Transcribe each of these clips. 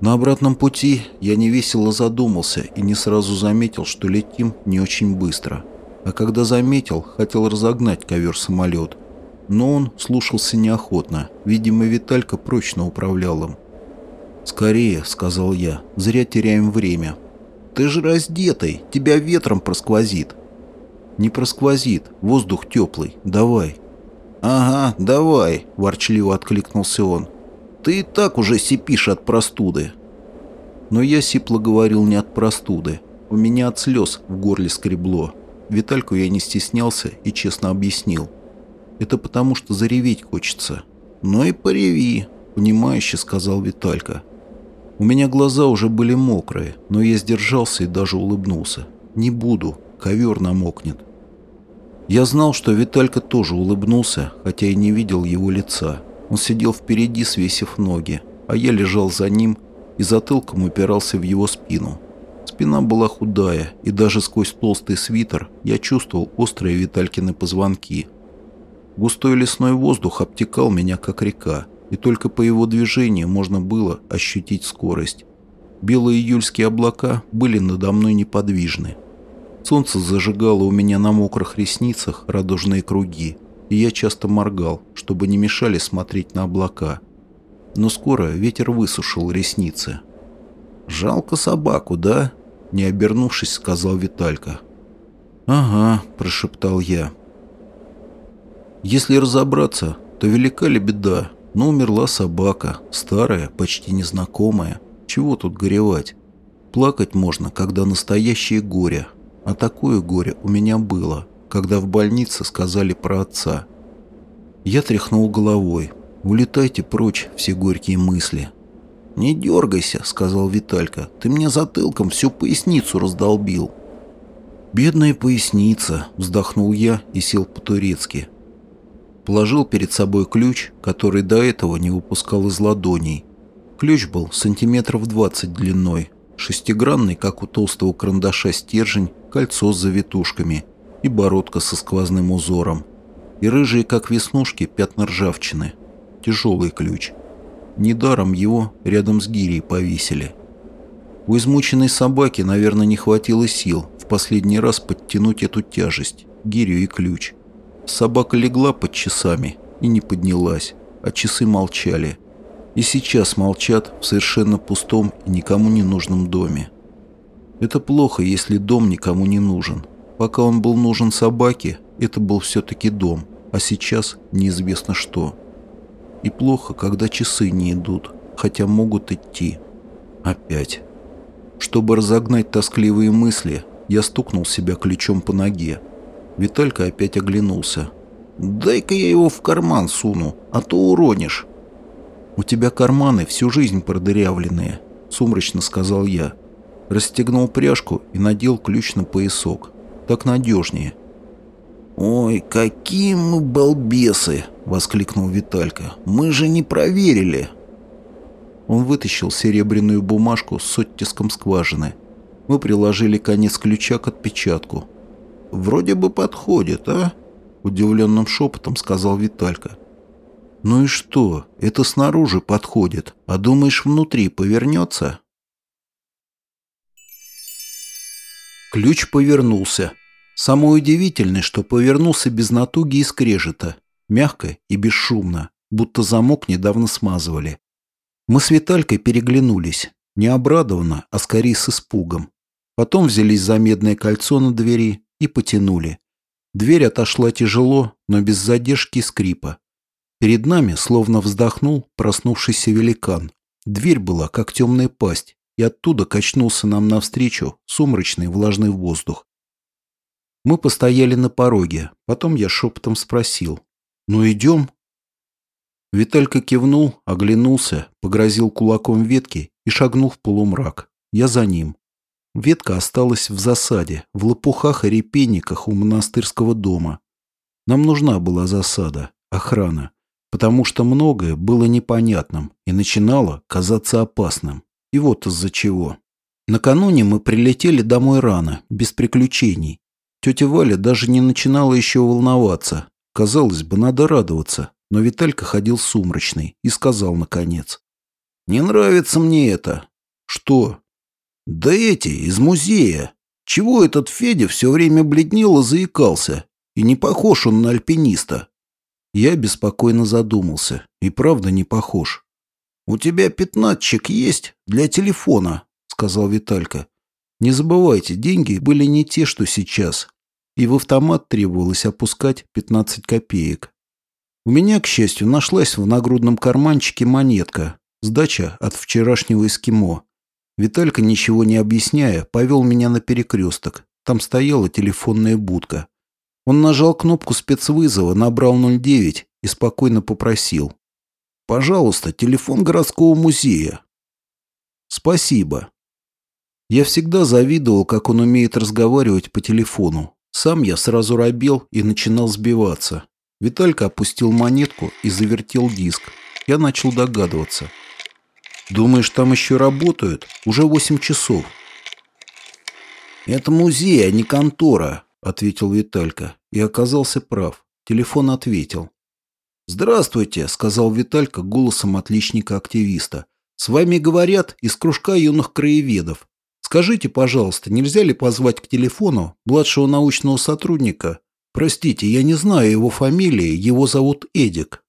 На обратном пути я невесело задумался и не сразу заметил, что летим не очень быстро. А когда заметил, хотел разогнать ковер-самолет. Но он слушался неохотно. Видимо, Виталька прочно управлял им. «Скорее», — сказал я, — «зря теряем время». «Ты же раздетый, тебя ветром просквозит». «Не просквозит, воздух теплый, давай». «Ага, давай», — ворчливо откликнулся он. «Ты и так уже сипишь от простуды». Но я сипло говорил не от простуды. У меня от слез в горле скребло. Витальку я не стеснялся и честно объяснил. Это потому, что зареветь хочется. «Ну и пореви», — понимающе сказал Виталька. У меня глаза уже были мокрые, но я сдержался и даже улыбнулся. «Не буду, ковер намокнет». Я знал, что Виталька тоже улыбнулся, хотя и не видел его лица. Он сидел впереди, свесив ноги, а я лежал за ним и затылком упирался в его спину. Спина была худая, и даже сквозь толстый свитер я чувствовал острые Виталькины позвонки. Густой лесной воздух обтекал меня, как река, и только по его движению можно было ощутить скорость. Белые июльские облака были надо мной неподвижны. Солнце зажигало у меня на мокрых ресницах радужные круги, и я часто моргал, чтобы не мешали смотреть на облака. Но скоро ветер высушил ресницы. «Жалко собаку, да?» — не обернувшись, сказал Виталька. «Ага», — прошептал я. «Если разобраться, то велика ли беда, но умерла собака, старая, почти незнакомая. Чего тут горевать? Плакать можно, когда настоящее горе, а такое горе у меня было, когда в больнице сказали про отца. Я тряхнул головой. «Улетайте прочь, все горькие мысли». «Не дергайся», — сказал Виталька. «Ты мне затылком всю поясницу раздолбил». «Бедная поясница», — вздохнул я и сел по-турецки. Положил перед собой ключ, который до этого не выпускал из ладоней. Ключ был сантиметров двадцать длиной, шестигранный, как у толстого карандаша стержень, кольцо с завитушками и бородка со сквозным узором. И рыжие, как веснушки, пятна ржавчины. Тяжелый ключ. Недаром его рядом с гирей повесили. У измученной собаки, наверное, не хватило сил в последний раз подтянуть эту тяжесть, гирю и ключ. Собака легла под часами и не поднялась, а часы молчали. И сейчас молчат в совершенно пустом и никому не нужном доме. Это плохо, если дом никому не нужен. Пока он был нужен собаке, это был все-таки дом, а сейчас неизвестно что. И плохо, когда часы не идут, хотя могут идти. Опять. Чтобы разогнать тоскливые мысли, я стукнул себя ключом по ноге. Виталька опять оглянулся. «Дай-ка я его в карман суну, а то уронишь». «У тебя карманы всю жизнь продырявленные», — сумрачно сказал я. Расстегнул пряжку и надел ключ на поясок. Так надежнее. «Ой, какие мы балбесы!» — воскликнул Виталька. «Мы же не проверили!» Он вытащил серебряную бумажку с оттиском скважины. Мы приложили конец ключа к отпечатку. «Вроде бы подходит, а?» — удивленным шепотом сказал Виталька. «Ну и что? Это снаружи подходит, а думаешь, внутри повернется?» Ключ повернулся. Самое удивительное, что повернулся без натуги и скрежета, мягко и бесшумно, будто замок недавно смазывали. Мы с Виталькой переглянулись, не обрадованно, а скорее с испугом. Потом взялись за медное кольцо на двери и потянули. Дверь отошла тяжело, но без задержки и скрипа. Перед нами словно вздохнул проснувшийся великан. Дверь была, как темная пасть, и оттуда качнулся нам навстречу сумрачный влажный воздух. Мы постояли на пороге, потом я шепотом спросил. «Ну идем?» Виталька кивнул, оглянулся, погрозил кулаком ветки и шагнул в полумрак. Я за ним. Ветка осталась в засаде, в лопухах и репейниках у монастырского дома. Нам нужна была засада, охрана, потому что многое было непонятным и начинало казаться опасным. И вот из-за чего. Накануне мы прилетели домой рано, без приключений. Тетя Валя даже не начинала еще волноваться. Казалось бы, надо радоваться, но Виталька ходил сумрачный и сказал наконец. «Не нравится мне это. «Что?» «Да эти, из музея. Чего этот Федя все время бледнел и заикался? И не похож он на альпиниста». Я беспокойно задумался. И правда не похож. «У тебя пятнадцатчик есть для телефона», — сказал Виталька. «Не забывайте, деньги были не те, что сейчас. И в автомат требовалось опускать 15 копеек. У меня, к счастью, нашлась в нагрудном карманчике монетка, сдача от вчерашнего эскимо. Виталька, ничего не объясняя, повел меня на перекресток. Там стояла телефонная будка. Он нажал кнопку спецвызова, набрал 09 и спокойно попросил. «Пожалуйста, телефон городского музея». «Спасибо». Я всегда завидовал, как он умеет разговаривать по телефону. Сам я сразу робел и начинал сбиваться. Виталька опустил монетку и завертел диск. Я начал догадываться. «Думаешь, там еще работают? Уже восемь часов». «Это музей, а не контора», — ответил Виталька. И оказался прав. Телефон ответил. «Здравствуйте», — сказал Виталька голосом отличника-активиста. «С вами говорят из кружка юных краеведов. Скажите, пожалуйста, нельзя ли позвать к телефону младшего научного сотрудника Простите, я не знаю его фамилии, его зовут Эдик.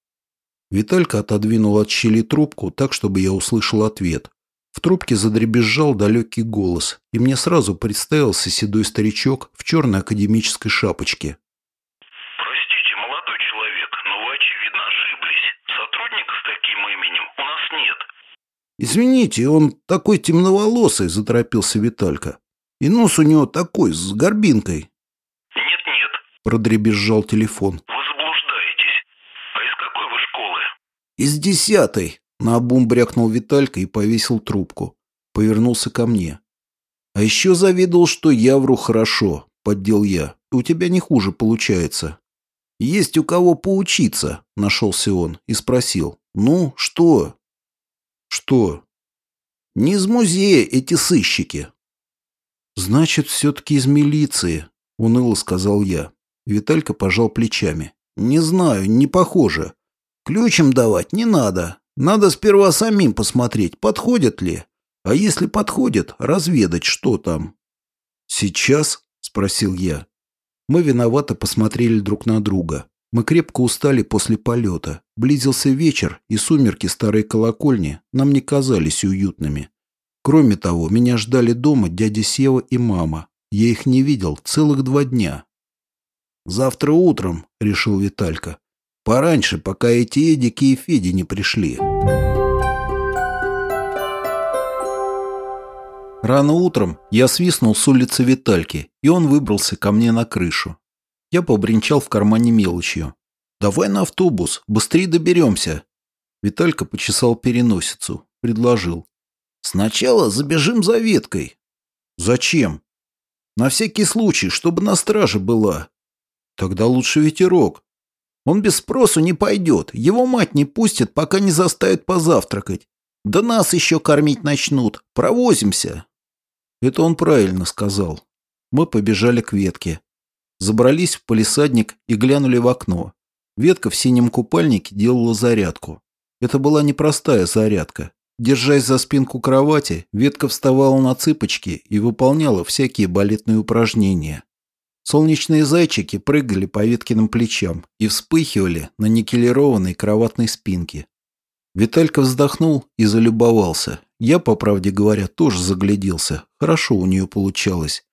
Виталька отодвинул от щели трубку так, чтобы я услышал ответ. В трубке задребезжал далекий голос, и мне сразу представился седой старичок в черной академической шапочке. «Извините, он такой темноволосый», — заторопился Виталька. «И нос у него такой, с горбинкой». Продребезжал телефон. «Вы заблуждаетесь. А из какой вы школы?» «Из десятой», — наобум брякнул Виталька и повесил трубку. Повернулся ко мне. «А еще завидовал, что я вру хорошо», — поддел я. «У тебя не хуже получается». «Есть у кого поучиться», — нашелся он и спросил. «Ну, что?» «Что?» «Не из музея эти сыщики». «Значит, все-таки из милиции», — уныло сказал я. Виталька пожал плечами. «Не знаю, не похоже. Ключем давать не надо. Надо сперва самим посмотреть, подходят ли. А если подходит, разведать, что там». «Сейчас?» – спросил я. Мы виновато посмотрели друг на друга. Мы крепко устали после полета. Близился вечер, и сумерки старой колокольни нам не казались уютными. Кроме того, меня ждали дома дядя Сева и мама. Я их не видел целых два дня. «Завтра утром», — решил Виталька. «Пораньше, пока эти Эдики и Феди не пришли». Рано утром я свистнул с улицы Витальки, и он выбрался ко мне на крышу. Я побренчал в кармане мелочью. «Давай на автобус, быстрее доберемся». Виталька почесал переносицу, предложил. «Сначала забежим за веткой». «Зачем?» «На всякий случай, чтобы на страже была. Тогда лучше ветерок. Он без спросу не пойдет. Его мать не пустит, пока не заставит позавтракать. Да нас еще кормить начнут. Провозимся. Это он правильно сказал. Мы побежали к ветке. Забрались в полисадник и глянули в окно. Ветка в синем купальнике делала зарядку. Это была непростая зарядка. Держась за спинку кровати, ветка вставала на цыпочки и выполняла всякие балетные упражнения. Солнечные зайчики прыгали по Веткиным плечам и вспыхивали на никелированной кроватной спинке. Виталька вздохнул и залюбовался. Я, по правде говоря, тоже загляделся. Хорошо у нее получалось.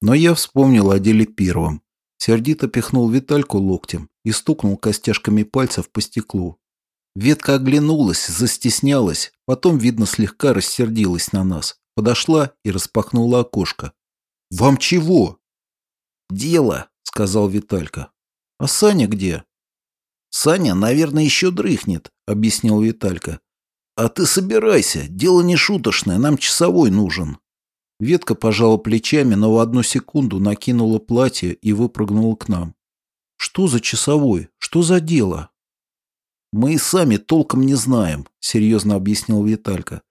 Но я вспомнил о деле первом. Сердито пихнул Витальку локтем и стукнул костяшками пальцев по стеклу. Ветка оглянулась, застеснялась, потом, видно, слегка рассердилась на нас. Подошла и распахнула окошко. «Вам чего?» «Дело», — сказал Виталька. «А Саня где?» «Саня, наверное, еще дрыхнет», — объяснил Виталька. «А ты собирайся, дело не шуточное, нам часовой нужен». Ветка пожала плечами, но в одну секунду накинула платье и выпрыгнула к нам. «Что за часовой? Что за дело?» «Мы и сами толком не знаем», — серьезно объяснил Виталька.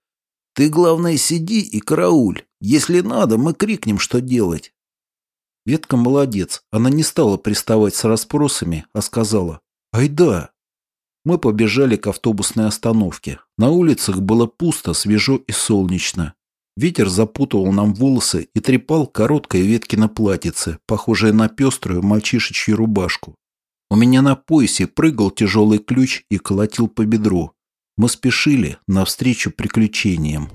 «Ты, главное, сиди и карауль. Если надо, мы крикнем, что делать. Ветка молодец. Она не стала приставать с расспросами, а сказала «Ай да». Мы побежали к автобусной остановке. На улицах было пусто, свежо и солнечно. Ветер запутывал нам волосы и трепал короткое ветки на платьице, похожее на пеструю мальчишечью рубашку. У меня на поясе прыгал тяжелый ключ и колотил по бедру. Мы спешили навстречу приключениям.